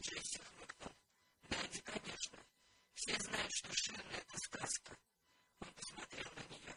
Джесси хмыкнул. Конечно. Все знают, что Ширли — это сказка». Он посмотрел на нее.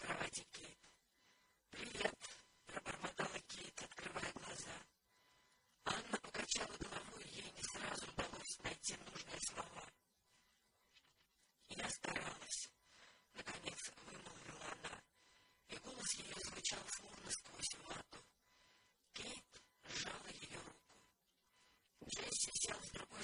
практики. Привет, пробормотала Кейт, открывая глаза. Анна покачала головой, ей не сразу удалось найти нужные слова. Я старалась, наконец вымолвила она, и голос ее звучал словно сквозь вату. Кейт сжала ее руку. Джесси сел с другой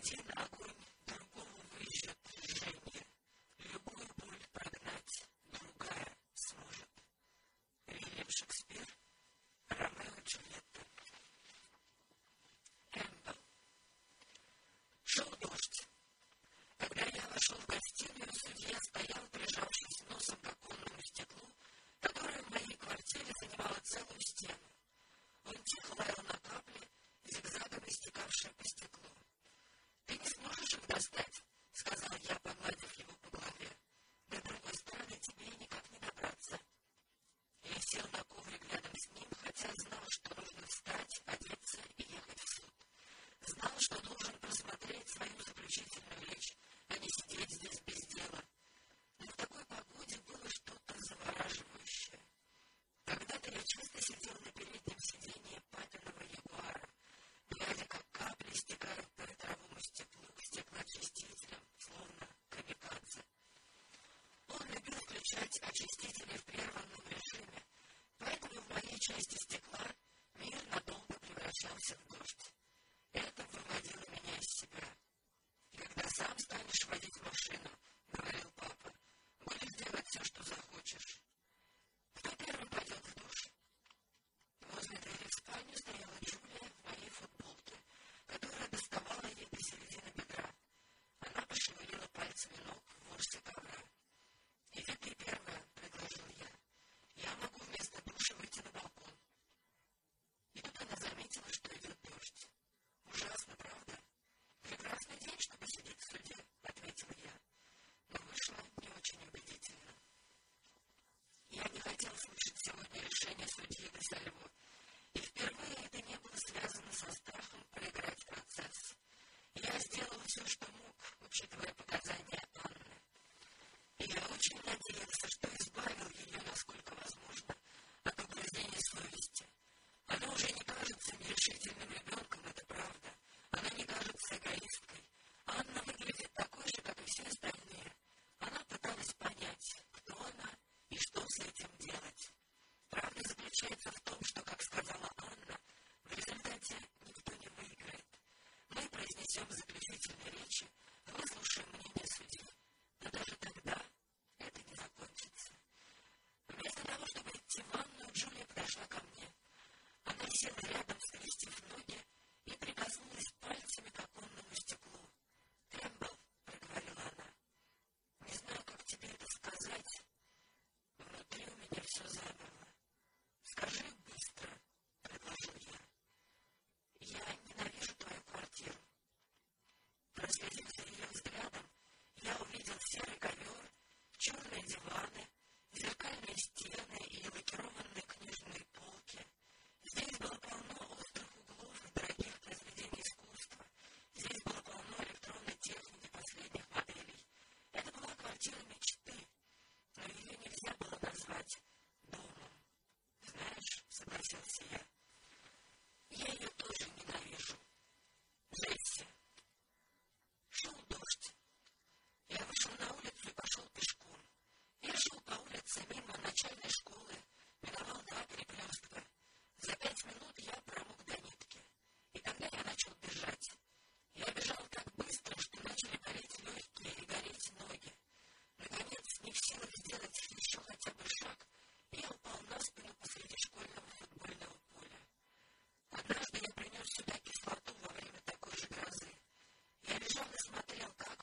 Imagine a woman was that истекла, мир надолго превращался в дождь. Это выводило меня из себя. Когда сам станешь водить машину, istiyor. делать еще хотя бы шаг, и он полнас меня посреди школьного футбольного поля. Однажды я принес сюда кислоту во время такой же грозы. Я лежал и смотрел, как